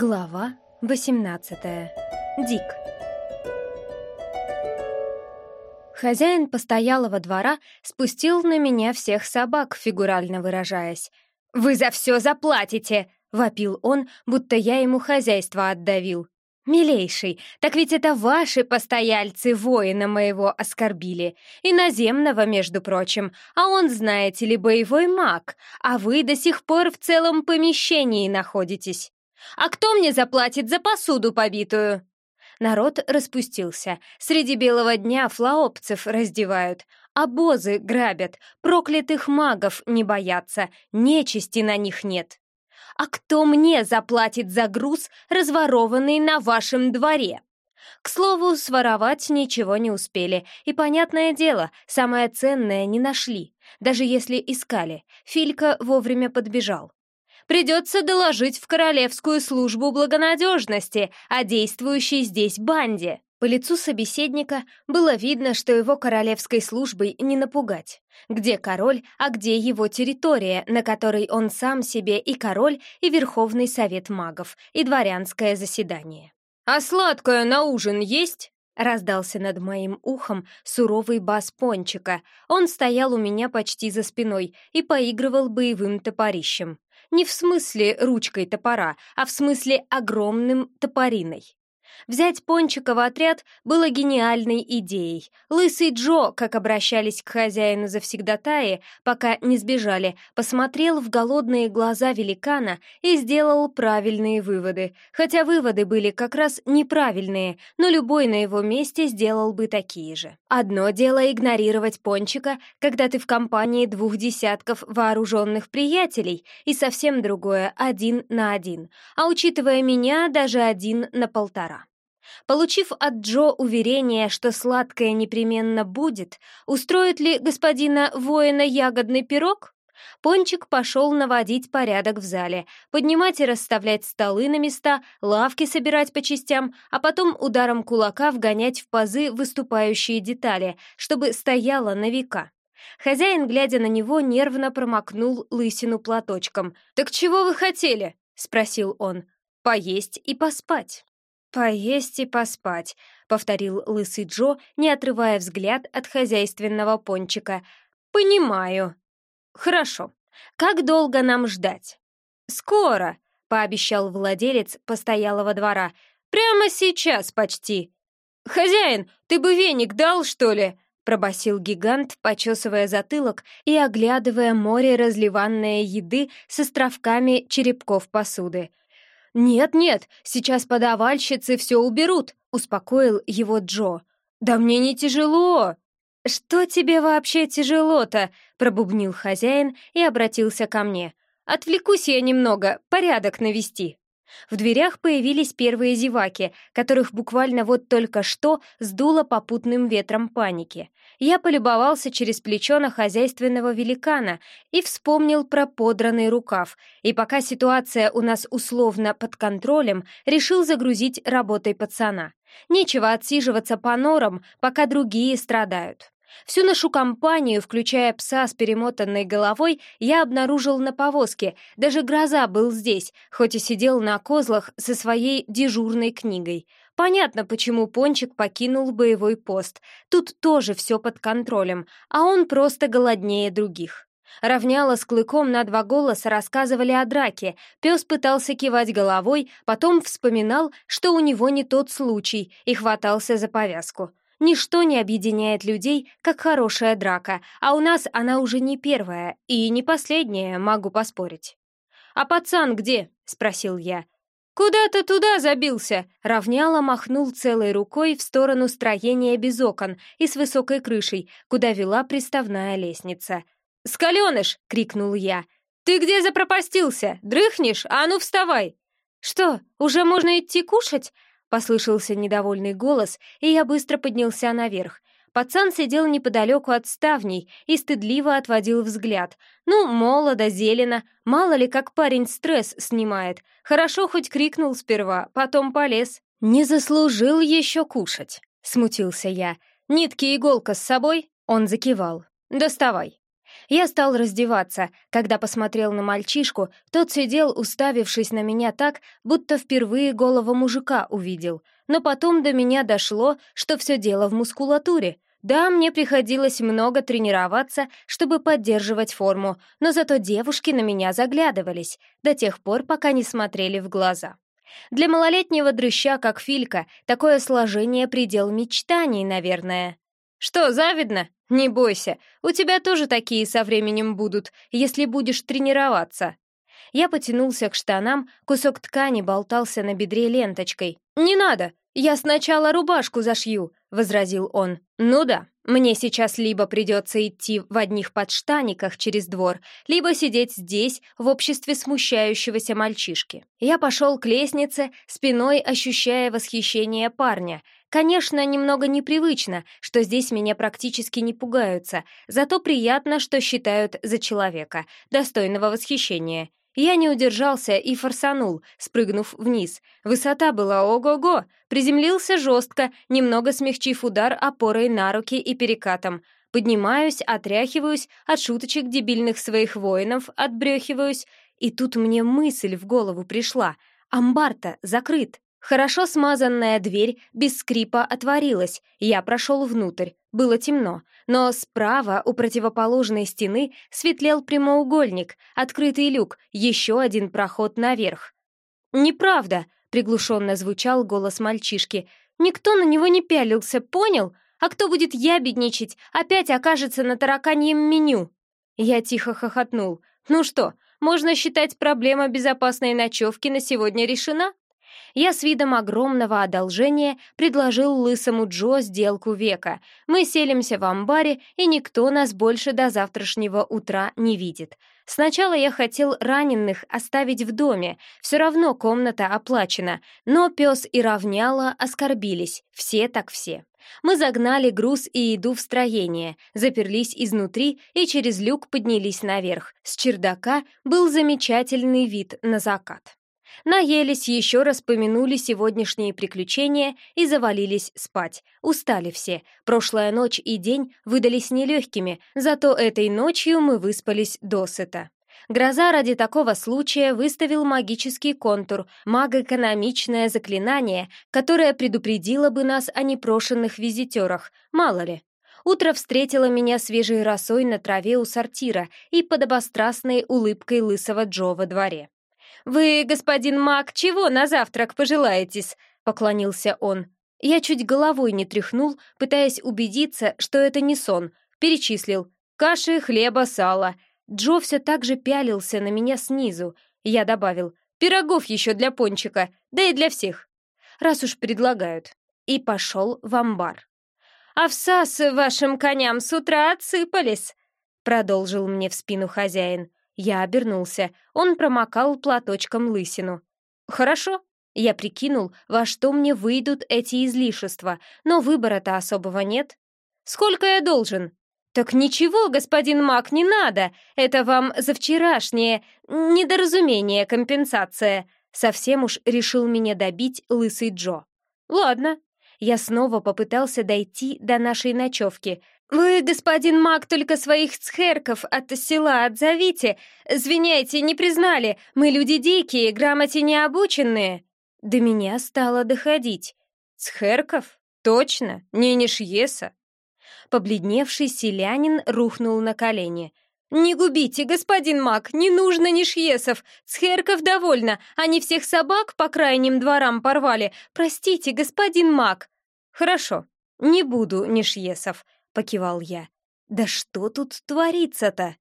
Глава 18. Дик. Хозяин постоялого двора спустил на меня всех собак, фигурально выражаясь. «Вы за все заплатите!» — вопил он, будто я ему хозяйство отдавил. «Милейший, так ведь это ваши постояльцы воина моего оскорбили, иноземного, между прочим, а он, знаете ли, боевой маг, а вы до сих пор в целом помещении находитесь. А кто мне заплатит за посуду побитую?» Народ распустился. Среди белого дня флаопцев раздевают, обозы грабят, проклятых магов не боятся, нечисти на них нет. А кто мне заплатит за груз, разворованный на вашем дворе? К слову, своровать ничего не успели, и, понятное дело, самое ценное не нашли. Даже если искали, Филька вовремя подбежал. Придется доложить в Королевскую службу благонадежности о действующей здесь банде. По лицу собеседника было видно, что его королевской службой не напугать. Где король, а где его территория, на которой он сам себе и король, и Верховный Совет магов, и дворянское заседание. «А сладкое на ужин есть?» Раздался над моим ухом суровый бас Пончика. Он стоял у меня почти за спиной и поигрывал боевым топорищем. Не в смысле ручкой топора, а в смысле огромным топориной. Взять Пончика в отряд было гениальной идеей. Лысый Джо, как обращались к хозяину завсегдатаи, пока не сбежали, посмотрел в голодные глаза великана и сделал правильные выводы. Хотя выводы были как раз неправильные, но любой на его месте сделал бы такие же. Одно дело игнорировать Пончика, когда ты в компании двух десятков вооруженных приятелей, и совсем другое — один на один, а учитывая меня, даже один на полтора. Получив от Джо уверение, что сладкое непременно будет, устроит ли господина воина ягодный пирог? Пончик пошел наводить порядок в зале, поднимать и расставлять столы на места, лавки собирать по частям, а потом ударом кулака вгонять в пазы выступающие детали, чтобы стояло на века. Хозяин, глядя на него, нервно промокнул лысину платочком. «Так чего вы хотели?» — спросил он. «Поесть и поспать». «Поесть и поспать», — повторил лысый Джо, не отрывая взгляд от хозяйственного пончика. «Понимаю». «Хорошо. Как долго нам ждать?» «Скоро», — пообещал владелец постоялого двора. «Прямо сейчас почти». «Хозяин, ты бы веник дал, что ли?» — пробасил гигант, почесывая затылок и оглядывая море разливанной еды с островками черепков посуды. «Нет-нет, сейчас подавальщицы все уберут», — успокоил его Джо. «Да мне не тяжело!» «Что тебе вообще тяжело-то?» — пробубнил хозяин и обратился ко мне. «Отвлекусь я немного, порядок навести». В дверях появились первые зеваки, которых буквально вот только что сдуло попутным ветром паники. Я полюбовался через плечо на хозяйственного великана и вспомнил про подранный рукав, и пока ситуация у нас условно под контролем, решил загрузить работой пацана. Нечего отсиживаться по норам, пока другие страдают. Всю нашу компанию, включая пса с перемотанной головой, я обнаружил на повозке. Даже гроза был здесь, хоть и сидел на козлах со своей дежурной книгой. Понятно, почему Пончик покинул боевой пост. Тут тоже все под контролем, а он просто голоднее других. Равняла с клыком на два голоса рассказывали о драке. Пес пытался кивать головой, потом вспоминал, что у него не тот случай, и хватался за повязку. Ничто не объединяет людей, как хорошая драка, а у нас она уже не первая и не последняя, могу поспорить. «А пацан где?» — спросил я. «Куда-то туда забился!» — равняла махнул целой рукой в сторону строения без окон и с высокой крышей, куда вела приставная лестница. «Скаленыш!» — крикнул я. «Ты где запропастился? Дрыхнешь? А ну вставай!» «Что, уже можно идти кушать?» Послышался недовольный голос, и я быстро поднялся наверх. Пацан сидел неподалеку от ставней и стыдливо отводил взгляд. Ну, молодо, зелено, мало ли как парень стресс снимает. Хорошо хоть крикнул сперва, потом полез. «Не заслужил еще кушать», — смутился я. «Нитки иголка с собой?» Он закивал. «Доставай». Я стал раздеваться. Когда посмотрел на мальчишку, тот сидел, уставившись на меня так, будто впервые голого мужика увидел. Но потом до меня дошло, что все дело в мускулатуре. Да, мне приходилось много тренироваться, чтобы поддерживать форму, но зато девушки на меня заглядывались, до тех пор, пока не смотрели в глаза. Для малолетнего дрыща, как Филька, такое сложение предел мечтаний, наверное. «Что, завидно? Не бойся, у тебя тоже такие со временем будут, если будешь тренироваться». Я потянулся к штанам, кусок ткани болтался на бедре ленточкой. «Не надо, я сначала рубашку зашью», — возразил он. «Ну да, мне сейчас либо придется идти в одних подштаниках через двор, либо сидеть здесь в обществе смущающегося мальчишки». Я пошел к лестнице, спиной ощущая восхищение парня. Конечно, немного непривычно, что здесь меня практически не пугаются, зато приятно, что считают за человека, достойного восхищения. Я не удержался и форсанул, спрыгнув вниз. Высота была ого-го, приземлился жестко, немного смягчив удар опорой на руки и перекатом. Поднимаюсь, отряхиваюсь, от шуточек дебильных своих воинов отбрехиваюсь, и тут мне мысль в голову пришла. Амбар-то закрыт. Хорошо смазанная дверь без скрипа отворилась, я прошел внутрь. Было темно, но справа у противоположной стены светлел прямоугольник, открытый люк, еще один проход наверх. «Неправда!» — приглушенно звучал голос мальчишки. «Никто на него не пялился, понял? А кто будет ябедничать, опять окажется на тараканьем меню!» Я тихо хохотнул. «Ну что, можно считать, проблема безопасной ночевки на сегодня решена?» Я с видом огромного одолжения предложил лысому Джо сделку века. Мы селимся в амбаре, и никто нас больше до завтрашнего утра не видит. Сначала я хотел раненых оставить в доме, все равно комната оплачена, но пес и равняла оскорбились, все так все. Мы загнали груз и еду в строение, заперлись изнутри и через люк поднялись наверх. С чердака был замечательный вид на закат. Наелись, еще раз помянули сегодняшние приключения и завалились спать. Устали все. Прошлая ночь и день выдались нелегкими, зато этой ночью мы выспались досыта. Гроза ради такого случая выставил магический контур, магоэкономичное заклинание, которое предупредило бы нас о непрошенных визитерах, мало ли. Утро встретило меня свежей росой на траве у сортира и подобострастной улыбкой лысого Джо во дворе. «Вы, господин маг, чего на завтрак пожелаетесь?» — поклонился он. Я чуть головой не тряхнул, пытаясь убедиться, что это не сон. Перечислил. «Каши, хлеба, сала». Джо все так же пялился на меня снизу. Я добавил. «Пирогов еще для пончика, да и для всех». Раз уж предлагают. И пошел в амбар. «Овса с вашим коням с утра отсыпались», — продолжил мне в спину хозяин. Я обернулся. Он промокал платочком лысину. «Хорошо». Я прикинул, во что мне выйдут эти излишества, но выбора-то особого нет. «Сколько я должен?» «Так ничего, господин Мак, не надо! Это вам за вчерашнее недоразумение компенсация!» Совсем уж решил меня добить лысый Джо. «Ладно». Я снова попытался дойти до нашей ночевки, «Вы, господин маг, только своих цхерков от села отзовите. Звиняйте, не признали. Мы люди дикие, грамоте не обученные». До меня стало доходить. «Цхерков? Точно, не Нишьеса». Побледневший селянин рухнул на колени. «Не губите, господин маг, не нужно Нишьесов. Цхерков довольно, они всех собак по крайним дворам порвали. Простите, господин маг». «Хорошо, не буду Нишьесов», — покивал я. «Да что тут творится-то?»